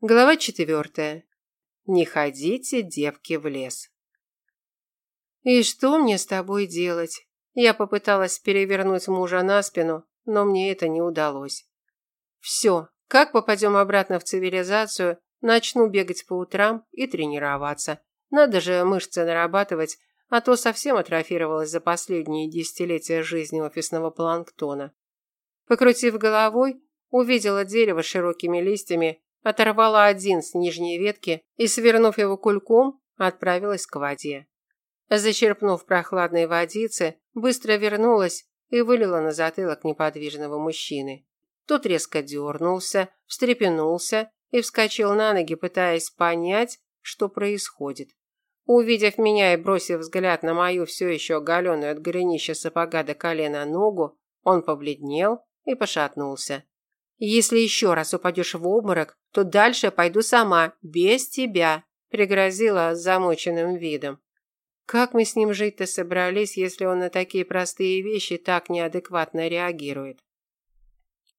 Глава четвертая. Не ходите, девки, в лес. И что мне с тобой делать? Я попыталась перевернуть мужа на спину, но мне это не удалось. Все, как попадем обратно в цивилизацию, начну бегать по утрам и тренироваться. Надо же мышцы нарабатывать, а то совсем атрофировалась за последние десятилетия жизни офисного планктона. Покрутив головой, увидела дерево с широкими листьями оторвала один с нижней ветки и, свернув его кульком, отправилась к воде. Зачерпнув прохладной водицы, быстро вернулась и вылила на затылок неподвижного мужчины. Тот резко дернулся, встрепенулся и вскочил на ноги, пытаясь понять, что происходит. Увидев меня и бросив взгляд на мою все еще оголенную от голенища сапога до колена ногу, он побледнел и пошатнулся. Если еще раз упадешь в обморок, то дальше пойду сама, без тебя», – пригрозила замученным видом. Как мы с ним жить-то собрались, если он на такие простые вещи так неадекватно реагирует?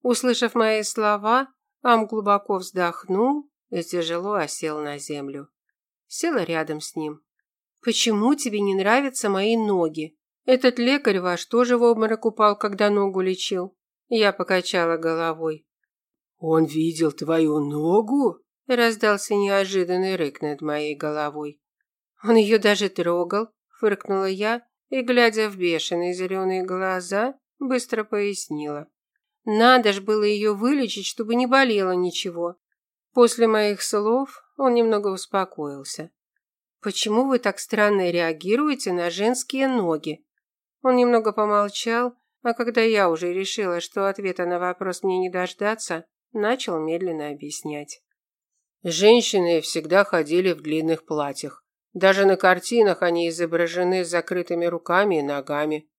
Услышав мои слова, Ам глубоко вздохнул и тяжело осел на землю. Села рядом с ним. «Почему тебе не нравятся мои ноги? Этот лекарь ваш тоже в обморок упал, когда ногу лечил?» Я покачала головой. «Он видел твою ногу?» – раздался неожиданный рык над моей головой. «Он ее даже трогал», – фыркнула я и, глядя в бешеные зеленые глаза, быстро пояснила. «Надо ж было ее вылечить, чтобы не болело ничего». После моих слов он немного успокоился. «Почему вы так странно реагируете на женские ноги?» Он немного помолчал, а когда я уже решила, что ответа на вопрос мне не дождаться, начал медленно объяснять. Женщины всегда ходили в длинных платьях. Даже на картинах они изображены с закрытыми руками и ногами.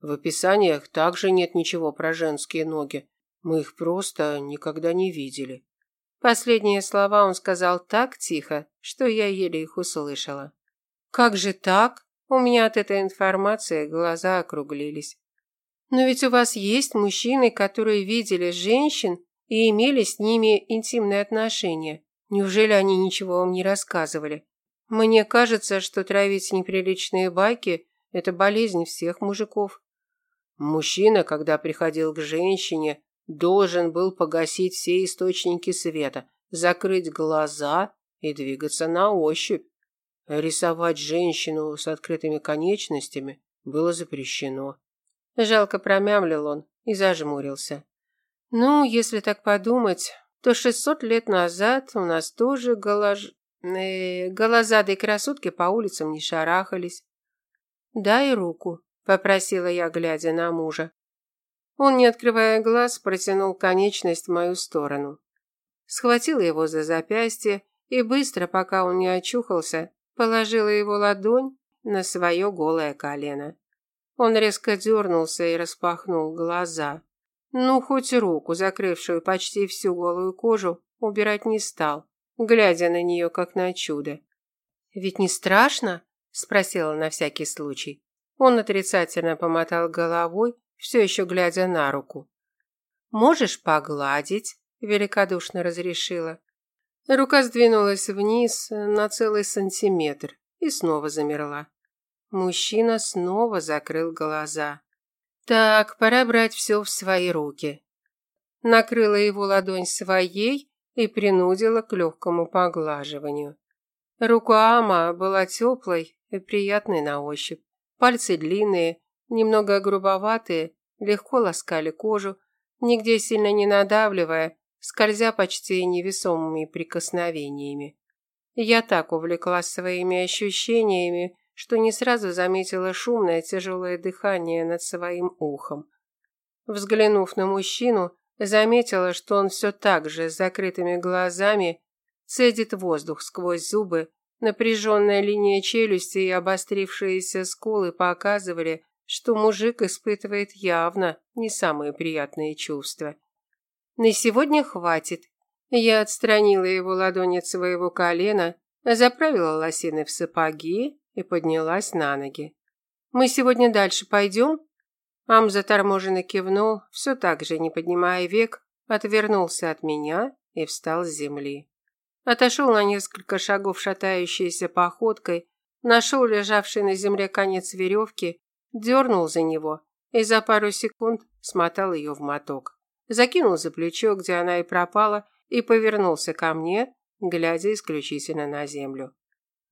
В описаниях также нет ничего про женские ноги. Мы их просто никогда не видели. Последние слова он сказал так тихо, что я еле их услышала. Как же так? У меня от этой информации глаза округлились. Но ведь у вас есть мужчины, которые видели женщин и имели с ними интимные отношения. Неужели они ничего вам не рассказывали? Мне кажется, что травить неприличные байки – это болезнь всех мужиков. Мужчина, когда приходил к женщине, должен был погасить все источники света, закрыть глаза и двигаться на ощупь. Рисовать женщину с открытыми конечностями было запрещено. Жалко промямлил он и зажмурился. Ну, если так подумать, то 600 лет назад у нас тоже голож... э, голозадые красотки по улицам не шарахались. «Дай руку», – попросила я, глядя на мужа. Он, не открывая глаз, протянул конечность в мою сторону. Схватила его за запястье и быстро, пока он не очухался, положила его ладонь на свое голое колено. Он резко дернулся и распахнул глаза. Ну, хоть руку, закрывшую почти всю голую кожу, убирать не стал, глядя на нее как на чудо. «Ведь не страшно?» – спросила на всякий случай. Он отрицательно помотал головой, все еще глядя на руку. «Можешь погладить?» – великодушно разрешила. Рука сдвинулась вниз на целый сантиметр и снова замерла. Мужчина снова закрыл глаза. Так, пора брать все в свои руки. Накрыла его ладонь своей и принудила к легкому поглаживанию. Рука Ама была теплой и приятной на ощупь. Пальцы длинные, немного грубоватые, легко ласкали кожу, нигде сильно не надавливая, скользя почти невесомыми прикосновениями. Я так увлеклась своими ощущениями, что не сразу заметила шумное тяжелое дыхание над своим ухом. Взглянув на мужчину, заметила, что он все так же с закрытыми глазами цедит воздух сквозь зубы, напряженная линия челюсти и обострившиеся скулы показывали, что мужик испытывает явно не самые приятные чувства. На сегодня хватит. Я отстранила его ладонь от своего колена, заправила лосины в сапоги и поднялась на ноги. «Мы сегодня дальше пойдем?» Ам заторможенно кивнул, все так же, не поднимая век, отвернулся от меня и встал с земли. Отошел на несколько шагов шатающейся походкой, нашел лежавший на земле конец веревки, дернул за него и за пару секунд смотал ее в моток. Закинул за плечо, где она и пропала, и повернулся ко мне, глядя исключительно на землю.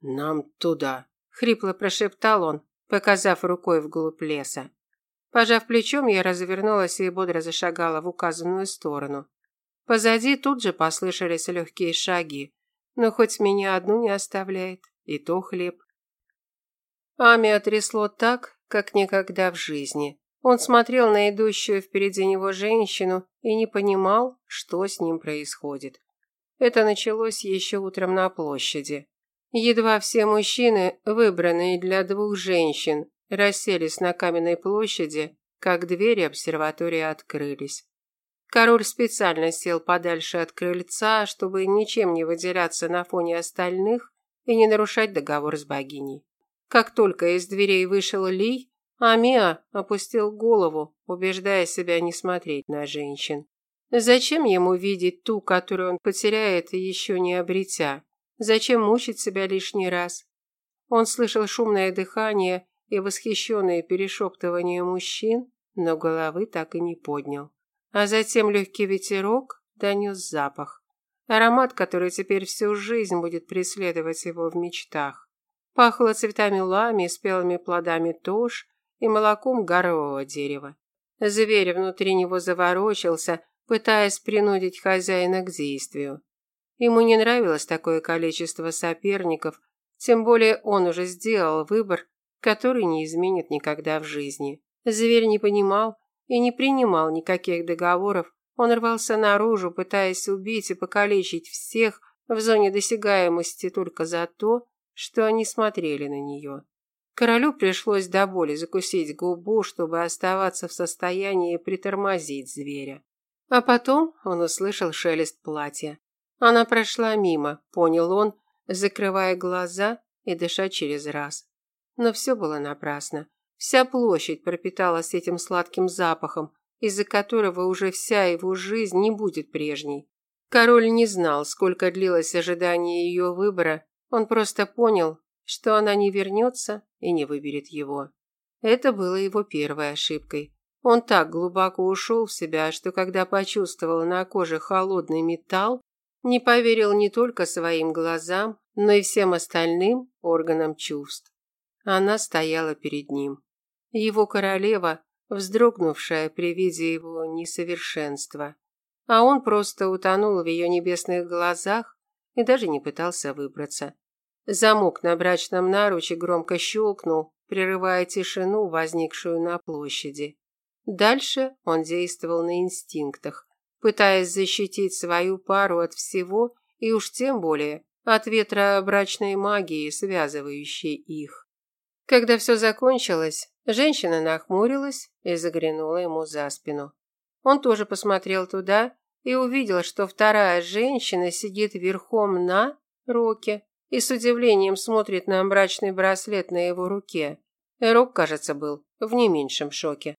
«Нам туда», – хрипло прошептал он, показав рукой вглубь леса. Пожав плечом, я развернулась и бодро зашагала в указанную сторону. Позади тут же послышались легкие шаги, но хоть меня одну не оставляет, и то хлеб. Ами отрясло так, как никогда в жизни. Он смотрел на идущую впереди него женщину и не понимал, что с ним происходит. Это началось еще утром на площади. Едва все мужчины, выбранные для двух женщин, расселись на каменной площади, как двери обсерватории открылись. Король специально сел подальше от крыльца, чтобы ничем не выделяться на фоне остальных и не нарушать договор с богиней. Как только из дверей вышел Лий, Амиа опустил голову, убеждая себя не смотреть на женщин. Зачем ему видеть ту, которую он потеряет, еще не обретя? Зачем мучить себя лишний раз? Он слышал шумное дыхание и восхищенные перешептывания мужчин, но головы так и не поднял. А затем легкий ветерок донес запах. Аромат, который теперь всю жизнь будет преследовать его в мечтах. Пахло цветами лами, спелыми плодами тож и молоком горового дерева. Зверь внутри него заворочился, пытаясь принудить хозяина к действию. Ему не нравилось такое количество соперников, тем более он уже сделал выбор который не изменит никогда в жизни. Зверь не понимал и не принимал никаких договоров. Он рвался наружу, пытаясь убить и покалечить всех в зоне досягаемости только за то, что они смотрели на нее. Королю пришлось до боли закусить губу, чтобы оставаться в состоянии притормозить зверя. А потом он услышал шелест платья. Она прошла мимо, понял он, закрывая глаза и дыша через раз. Но все было напрасно. Вся площадь пропиталась этим сладким запахом, из-за которого уже вся его жизнь не будет прежней. Король не знал, сколько длилось ожидание ее выбора, он просто понял, что она не вернется и не выберет его. Это было его первой ошибкой. Он так глубоко ушел в себя, что когда почувствовал на коже холодный металл, не поверил не только своим глазам, но и всем остальным органам чувств. Она стояла перед ним. Его королева, вздрогнувшая при виде его несовершенства. А он просто утонул в ее небесных глазах и даже не пытался выбраться. Замок на брачном наруче громко щелкнул, прерывая тишину, возникшую на площади. Дальше он действовал на инстинктах, пытаясь защитить свою пару от всего и уж тем более от ветра брачной магии, связывающей их. Когда все закончилось, женщина нахмурилась и заглянула ему за спину. Он тоже посмотрел туда и увидел, что вторая женщина сидит верхом на Роке и с удивлением смотрит на мрачный браслет на его руке. Рок, кажется, был в не меньшем шоке.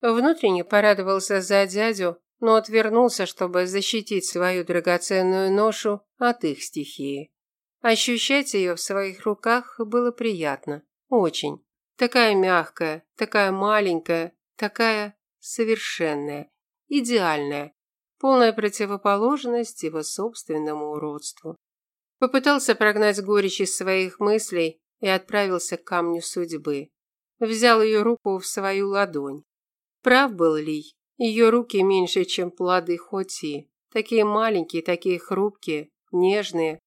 Внутренне порадовался за дядю, но отвернулся, чтобы защитить свою драгоценную ношу от их стихии. Ощущать ее в своих руках было приятно. Очень. Такая мягкая, такая маленькая, такая совершенная, идеальная, полная противоположность его собственному уродству. Попытался прогнать горечь из своих мыслей и отправился к камню судьбы. Взял ее руку в свою ладонь. Прав был Ли. Ее руки меньше, чем плоды хоти. Такие маленькие, такие хрупкие, нежные.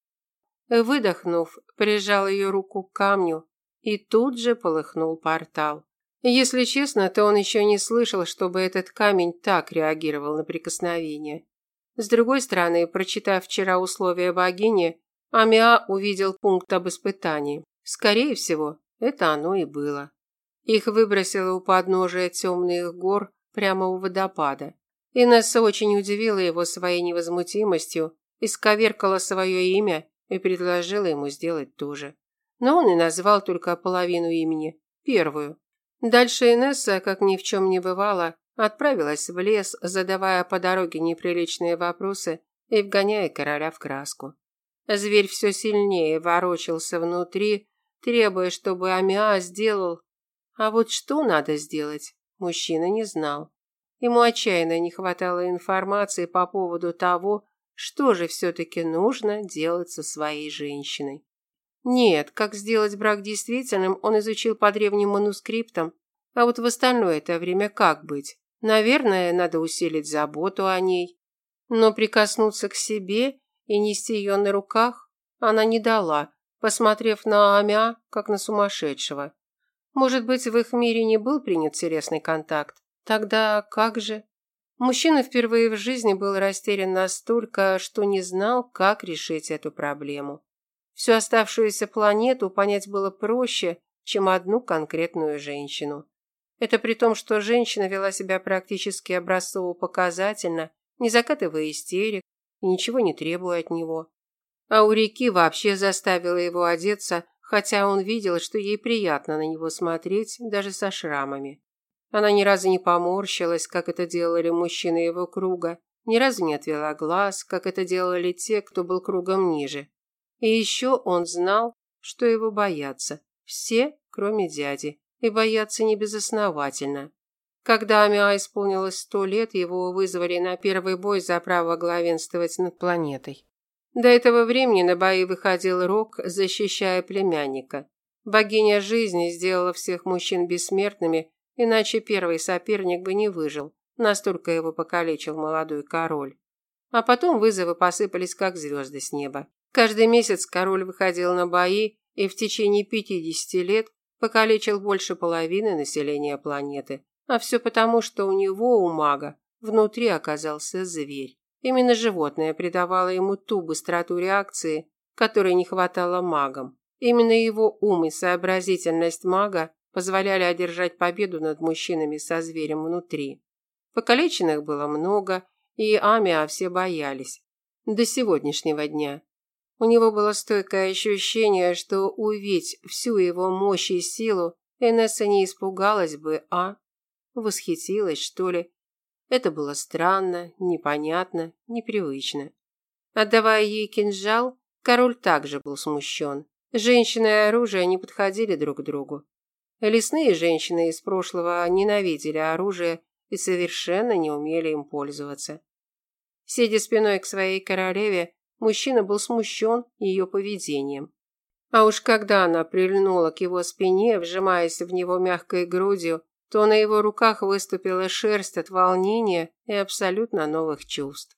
Выдохнув, прижал ее руку к камню и тут же полыхнул портал. Если честно, то он еще не слышал, чтобы этот камень так реагировал на прикосновение. С другой стороны, прочитав вчера условия богини, Амиа увидел пункт об испытании. Скорее всего, это оно и было. Их выбросило у подножия темных гор прямо у водопада. Инесса очень удивила его своей невозмутимостью, исковеркала свое имя и предложила ему сделать то же но он и назвал только половину имени, первую. Дальше Инесса, как ни в чем не бывало, отправилась в лес, задавая по дороге неприличные вопросы и вгоняя короля в краску. Зверь все сильнее ворочался внутри, требуя, чтобы Амиа сделал. А вот что надо сделать, мужчина не знал. Ему отчаянно не хватало информации по поводу того, что же все-таки нужно делать со своей женщиной. Нет, как сделать брак действительным, он изучил по древним манускриптам, а вот в остальное это время как быть? Наверное, надо усилить заботу о ней. Но прикоснуться к себе и нести ее на руках она не дала, посмотрев на Амя, как на сумасшедшего. Может быть, в их мире не был принят телесный контакт? Тогда как же? Мужчина впервые в жизни был растерян настолько, что не знал, как решить эту проблему. Всю оставшуюся планету понять было проще, чем одну конкретную женщину. Это при том, что женщина вела себя практически образцово-показательно, не закатывая истерик и ничего не требуя от него. А у реки вообще заставила его одеться, хотя он видел, что ей приятно на него смотреть, даже со шрамами. Она ни разу не поморщилась, как это делали мужчины его круга, ни разу не отвела глаз, как это делали те, кто был кругом ниже. И еще он знал, что его боятся. Все, кроме дяди. И боятся небезосновательно. Когда Амиа исполнилось сто лет, его вызвали на первый бой за право главенствовать над планетой. До этого времени на бои выходил Рок, защищая племянника. Богиня жизни сделала всех мужчин бессмертными, иначе первый соперник бы не выжил, настолько его покалечил молодой король. А потом вызовы посыпались как звезды с неба. Каждый месяц король выходил на бои и в течение 50 лет покалечил больше половины населения планеты. А все потому, что у него, у мага, внутри оказался зверь. Именно животное придавало ему ту быстроту реакции, которой не хватало магам. Именно его ум и сообразительность мага позволяли одержать победу над мужчинами со зверем внутри. Покалеченных было много, и Амиа все боялись. До сегодняшнего дня. У него было стойкое ощущение, что увидеть всю его мощь и силу, Энесса не испугалась бы, а восхитилась, что ли. Это было странно, непонятно, непривычно. Отдавая ей кинжал, король также был смущен. Женщина и оружие не подходили друг к другу. Лесные женщины из прошлого ненавидели оружие и совершенно не умели им пользоваться. Сидя спиной к своей королеве, мужчина был смущен ее поведением. А уж когда она прильнула к его спине, вжимаясь в него мягкой грудью, то на его руках выступила шерсть от волнения и абсолютно новых чувств.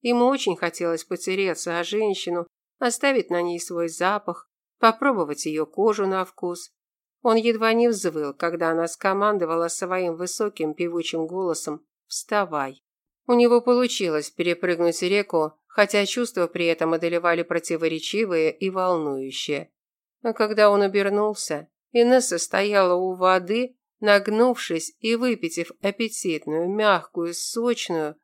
Ему очень хотелось потереться о женщину, оставить на ней свой запах, попробовать ее кожу на вкус. Он едва не взвыл, когда она скомандовала своим высоким певучим голосом «Вставай». У него получилось перепрыгнуть реку, хотя чувства при этом одолевали противоречивые и волнующие. А когда он обернулся, Инесса стояла у воды, нагнувшись и выпитив аппетитную, мягкую, сочную,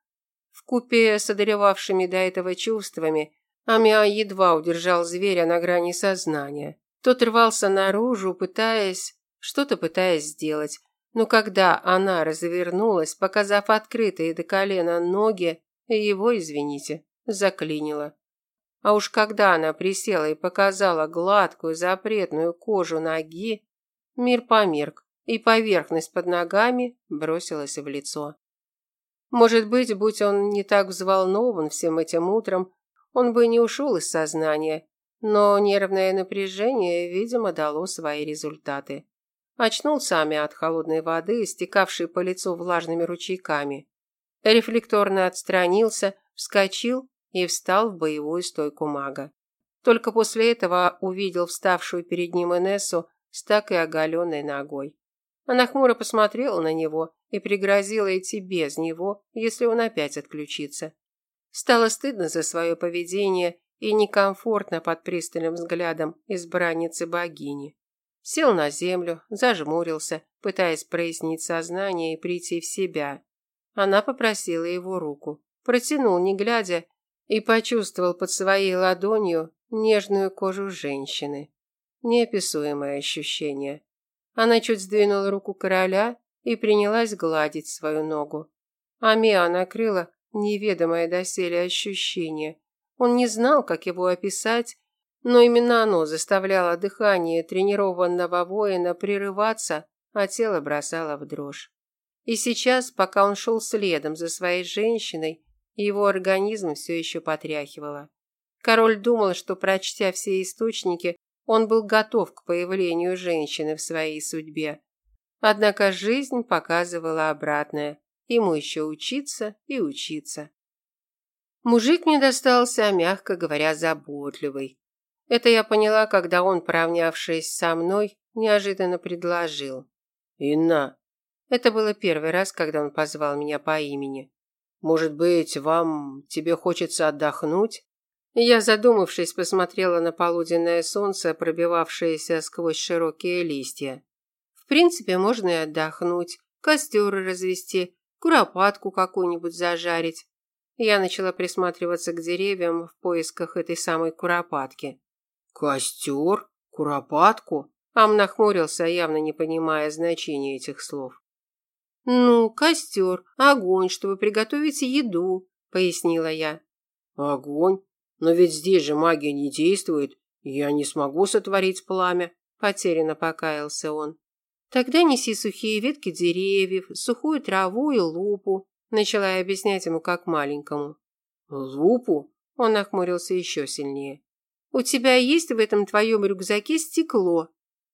в купе с одолевавшими до этого чувствами, Амиа едва удержал зверя на грани сознания. Тот рвался наружу, пытаясь, что-то пытаясь сделать, но когда она развернулась, показав открытые до колена ноги, его, извините, заклинило. А уж когда она присела и показала гладкую запретную кожу ноги, мир померк, и поверхность под ногами бросилась в лицо. Может быть, будь он не так взволнован всем этим утром, он бы не ушел из сознания, но нервное напряжение, видимо, дало свои результаты. Очнулся Ами от холодной воды, стекавшей по лицу влажными ручейками. Рефлекторно отстранился, вскочил и встал в боевую стойку мага. Только после этого увидел вставшую перед ним Инессу с так и оголенной ногой. Она хмуро посмотрела на него и пригрозила идти без него, если он опять отключится. Стало стыдно за свое поведение и некомфортно под пристальным взглядом избранницы богини. Сел на землю, зажмурился, пытаясь прояснить сознание и прийти в себя. Она попросила его руку, протянул, не глядя, и почувствовал под своей ладонью нежную кожу женщины. Неописуемое ощущение. Она чуть сдвинула руку короля и принялась гладить свою ногу. А Миа накрыла неведомое доселе ощущение. Он не знал, как его описать, но именно оно заставляло дыхание тренированного воина прерываться, а тело бросало в дрожь. И сейчас, пока он шел следом за своей женщиной, его организм все еще потряхивало. Король думал, что, прочтя все источники, он был готов к появлению женщины в своей судьбе. Однако жизнь показывала обратное. Ему еще учиться и учиться. Мужик мне достался, мягко говоря, заботливый. Это я поняла, когда он, поравнявшись со мной, неожиданно предложил. «Инна». Это было первый раз, когда он позвал меня по имени. «Может быть, вам... тебе хочется отдохнуть?» Я, задумавшись, посмотрела на полуденное солнце, пробивавшееся сквозь широкие листья. В принципе, можно и отдохнуть, костер развести, куропатку какую-нибудь зажарить. Я начала присматриваться к деревьям в поисках этой самой куропатки. «Костер? Куропатку?» Ам нахмурился, явно не понимая значения этих слов. «Ну, костер, огонь, чтобы приготовить еду», – пояснила я. «Огонь? Но ведь здесь же магия не действует. Я не смогу сотворить пламя», – потерянно покаялся он. «Тогда неси сухие ветки деревьев, сухую траву и лупу», – начала я объяснять ему как маленькому. «Лупу?» – он нахмурился еще сильнее. «У тебя есть в этом твоем рюкзаке стекло?»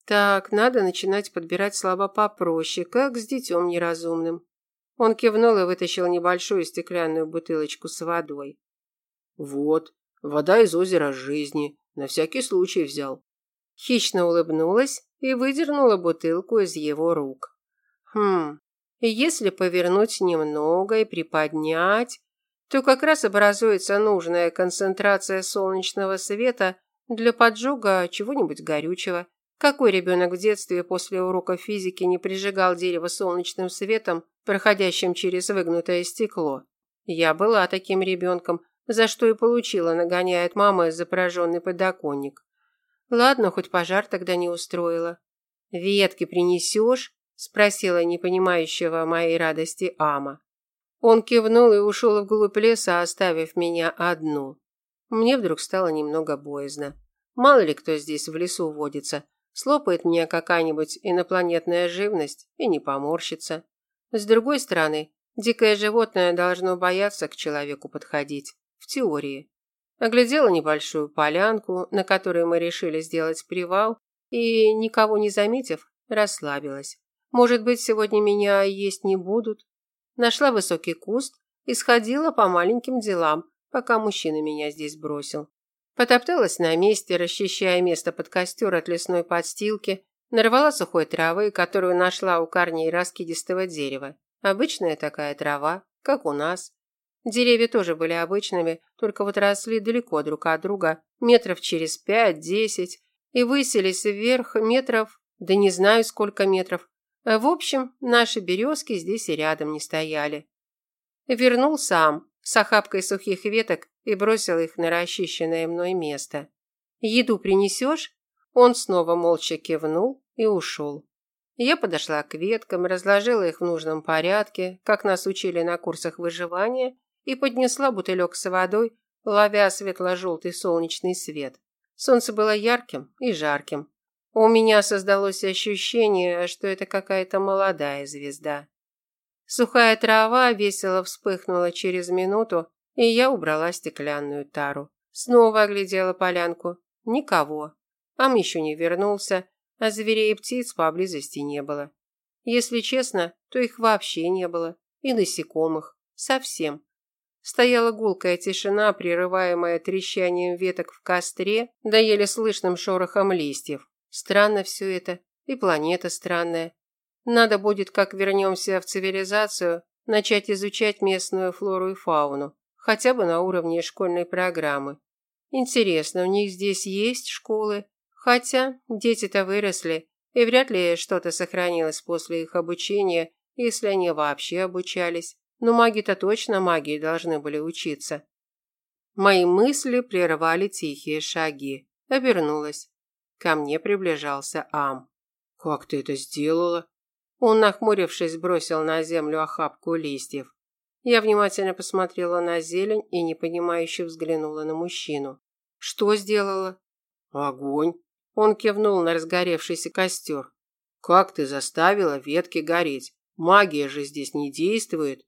«Так, надо начинать подбирать слова попроще, как с детем неразумным». Он кивнул и вытащил небольшую стеклянную бутылочку с водой. «Вот, Вода из озера жизни. На всякий случай взял. Хищно улыбнулась и выдернула бутылку из его рук. Хм, если повернуть немного и приподнять, то как раз образуется нужная концентрация солнечного света для поджога чего-нибудь горючего. Какой ребенок в детстве после урока физики не прижигал дерево солнечным светом, проходящим через выгнутое стекло? Я была таким ребенком, за что и получила, нагоняет мама за пораженный подоконник. Ладно, хоть пожар тогда не устроила. «Ветки принесешь?» – спросила непонимающего моей радости Ама. Он кивнул и ушел вглубь леса, оставив меня одну. Мне вдруг стало немного боязно. Мало ли кто здесь в лесу водится. Слопает меня какая-нибудь инопланетная живность и не поморщится. С другой стороны, дикое животное должно бояться к человеку подходить в теории. Оглядела небольшую полянку, на которой мы решили сделать привал, и, никого не заметив, расслабилась. Может быть, сегодня меня есть не будут? Нашла высокий куст и сходила по маленьким делам, пока мужчина меня здесь бросил. Потопталась на месте, расчищая место под костер от лесной подстилки, нарвала сухой травы, которую нашла у корней раскидистого дерева. Обычная такая трава, как у нас, Деревья тоже были обычными, только вот росли далеко друг от друга, метров через пять-десять, и высились вверх метров, да не знаю сколько метров. В общем, наши березки здесь и рядом не стояли. Вернул сам, с охапкой сухих веток и бросил их на расчищенное мной место. «Еду принесешь?» Он снова молча кивнул и ушел. Я подошла к веткам, разложила их в нужном порядке, как нас учили на курсах выживания, и поднесла бутылек с водой, ловя светло-желтый солнечный свет. Солнце было ярким и жарким. У меня создалось ощущение, что это какая-то молодая звезда. Сухая трава весело вспыхнула через минуту, и я убрала стеклянную тару. Снова оглядела полянку. Никого. Ам еще не вернулся, а зверей и птиц поблизости не было. Если честно, то их вообще не было. И насекомых. Совсем. Стояла гулкая тишина, прерываемая трещанием веток в костре, да еле слышным шорохом листьев. Странно все это, и планета странная. Надо будет, как вернемся в цивилизацию, начать изучать местную флору и фауну, хотя бы на уровне школьной программы. Интересно, у них здесь есть школы? Хотя дети-то выросли, и вряд ли что-то сохранилось после их обучения, если они вообще обучались. Но маги-то точно магии должны были учиться. Мои мысли прервали тихие шаги. Обернулась. Ко мне приближался Ам. «Как ты это сделала?» Он, нахмурившись, бросил на землю охапку листьев. Я внимательно посмотрела на зелень и непонимающе взглянула на мужчину. Что сделала? Огонь. Он кивнул на разгоревшийся костер. Как ты заставила ветки гореть? Магия же здесь не действует.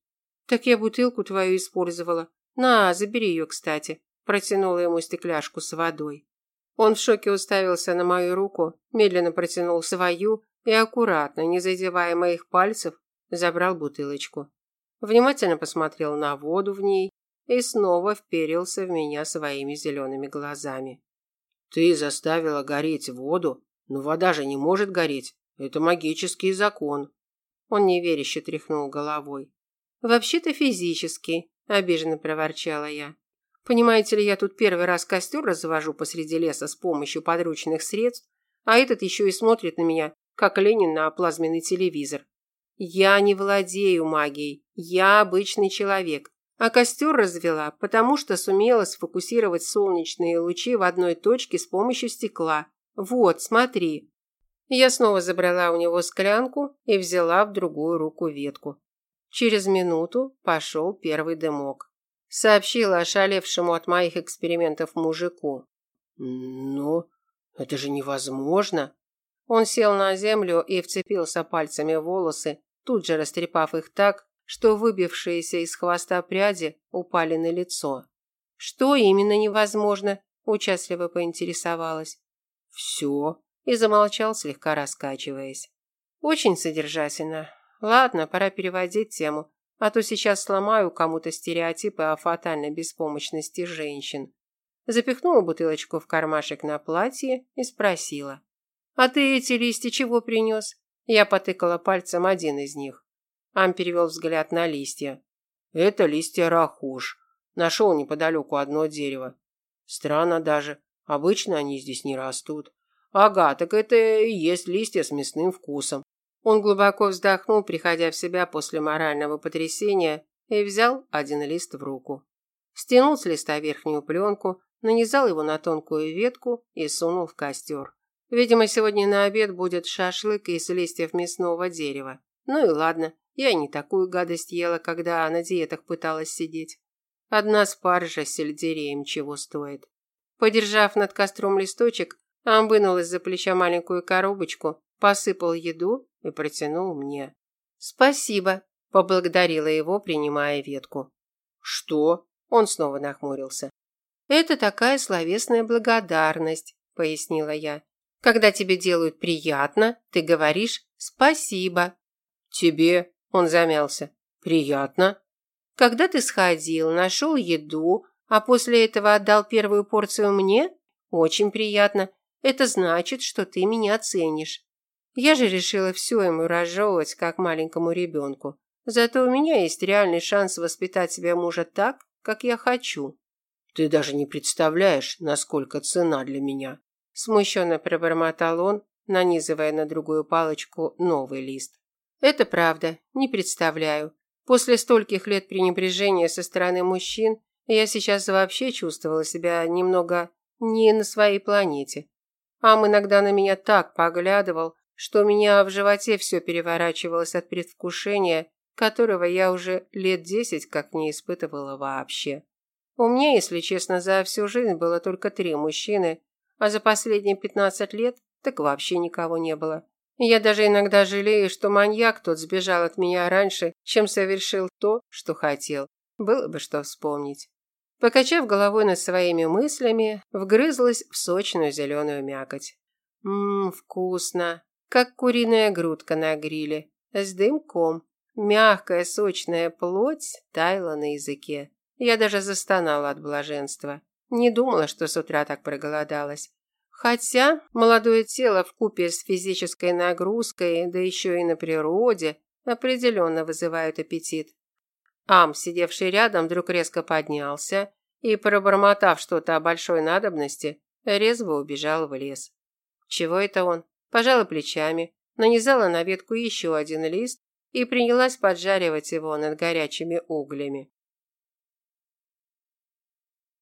Так я бутылку твою использовала. На, забери ее, кстати. Протянула ему стекляшку с водой. Он в шоке уставился на мою руку, медленно протянул свою и аккуратно, не задевая моих пальцев, забрал бутылочку. Внимательно посмотрел на воду в ней и снова вперился в меня своими зелеными глазами. Ты заставила гореть воду, но вода же не может гореть. Это магический закон. Он неверяще тряхнул головой. Вообще-то физический, обиженно проворчала я. Понимаете ли, я тут первый раз костер развожу посреди леса с помощью подручных средств, а этот еще и смотрит на меня, как Ленин на плазменный телевизор. Я не владею магией, я обычный человек. А костер развела, потому что сумела сфокусировать солнечные лучи в одной точке с помощью стекла. Вот, смотри. Я снова забрала у него склянку и взяла в другую руку ветку. Через минуту пошел первый дымок. Сообщила ошалевшему от моих экспериментов мужику. «Ну, это же невозможно!» Он сел на землю и вцепился пальцами в волосы, тут же растрепав их так, что выбившиеся из хвоста пряди упали на лицо. «Что именно невозможно?» – участливо поинтересовалась. «Все», – и замолчал, слегка раскачиваясь. «Очень содержательно. Ладно, пора переводить тему, а то сейчас сломаю кому-то стереотипы о фатальной беспомощности женщин». Запихнула бутылочку в кармашек на платье и спросила. «А ты эти листья чего принес?» Я потыкала пальцем один из них. Ам перевел взгляд на листья. Это листья рахуш. Нашел неподалеку одно дерево. Странно даже. Обычно они здесь не растут. Ага, так это и есть листья с мясным вкусом. Он глубоко вздохнул, приходя в себя после морального потрясения, и взял один лист в руку. Стянул с листа верхнюю пленку, нанизал его на тонкую ветку и сунул в костер. Видимо, сегодня на обед будет шашлык из листьев мясного дерева. Ну и ладно, я не такую гадость ела, когда на диетах пыталась сидеть. Одна спаржа с сельдереем чего стоит. Подержав над костром листочек, Ам вынул из-за плеча маленькую коробочку, посыпал еду и протянул мне. «Спасибо», – поблагодарила его, принимая ветку. «Что?» – он снова нахмурился. «Это такая словесная благодарность», – пояснила я. «Когда тебе делают приятно, ты говоришь «спасибо». «Тебе?» Он замялся. Приятно. Когда ты сходил, нашел еду, а после этого отдал первую порцию мне? Очень приятно. Это значит, что ты меня ценишь. Я же решила все ему разжевывать, как маленькому ребенку. Зато у меня есть реальный шанс воспитать себя мужа так, как я хочу. Ты даже не представляешь, насколько цена для меня. Смущенно пробормотал он, нанизывая на другую палочку новый лист. Это правда, не представляю. После стольких лет пренебрежения со стороны мужчин, я сейчас вообще чувствовала себя немного не на своей планете. Ам иногда на меня так поглядывал, что у меня в животе все переворачивалось от предвкушения, которого я уже лет десять как не испытывала вообще. У меня, если честно, за всю жизнь было только три мужчины, а за последние пятнадцать лет так вообще никого не было. Я даже иногда жалею, что маньяк тот сбежал от меня раньше, чем совершил то, что хотел. Было бы что вспомнить. Покачав головой над своими мыслями, вгрызлась в сочную зеленую мякоть. Ммм, вкусно. Как куриная грудка на гриле. С дымком. Мягкая сочная плоть таяла на языке. Я даже застонала от блаженства. Не думала, что с утра так проголодалась. Хотя молодое тело в купе с физической нагрузкой, да еще и на природе, определенно вызывают аппетит. Ам, сидевший рядом, вдруг резко поднялся и, пробормотав что-то о большой надобности, резво убежал в лес. Чего это он? Пожала плечами, нанизала на ветку еще один лист и принялась поджаривать его над горячими углями.